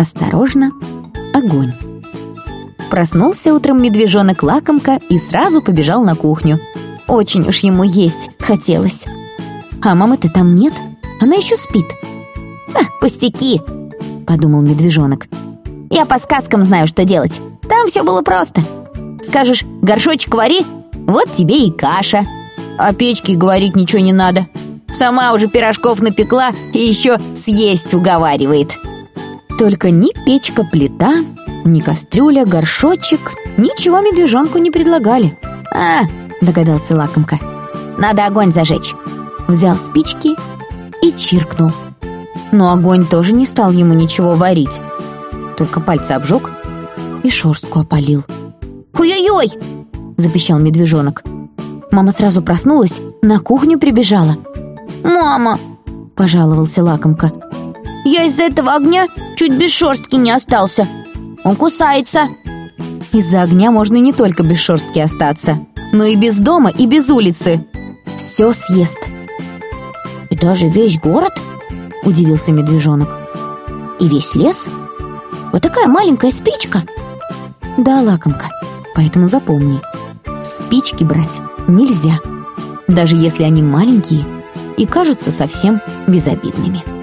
Осторожно, огонь. Проснулся утром медвежонок лакомка и сразу побежал на кухню. Очень уж ему есть хотелось. А мамы-то там нет, она еще спит. «Ха, пустяки!» — подумал медвежонок. «Я по сказкам знаю, что делать. Там все было просто. Скажешь, горшочек вари, вот тебе и каша. О печке говорить ничего не надо. Сама уже пирожков напекла и еще съесть уговаривает». Только ни печка-плита, ни кастрюля, горшочек ничего медвежонку не предлагали. «А, — догадался лакомка, — надо огонь зажечь». Взял спички и чиркнул. Но огонь тоже не стал ему ничего варить. Только пальцы обжег и шерстку опалил. «Ой-ой-ой!» — запищал медвежонок. Мама сразу проснулась, на кухню прибежала. «Мама!» — пожаловался лакомка. «Я из-за этого огня чуть без шерстки не остался. Он кусается». Из-за огня можно не только без шерстки остаться, но и без дома, и без улицы. Все съест. «И даже весь город?» — удивился медвежонок. «И весь лес? Вот такая маленькая спичка?» «Да, лакомка, поэтому запомни, спички брать нельзя, даже если они маленькие и кажутся совсем безобидными».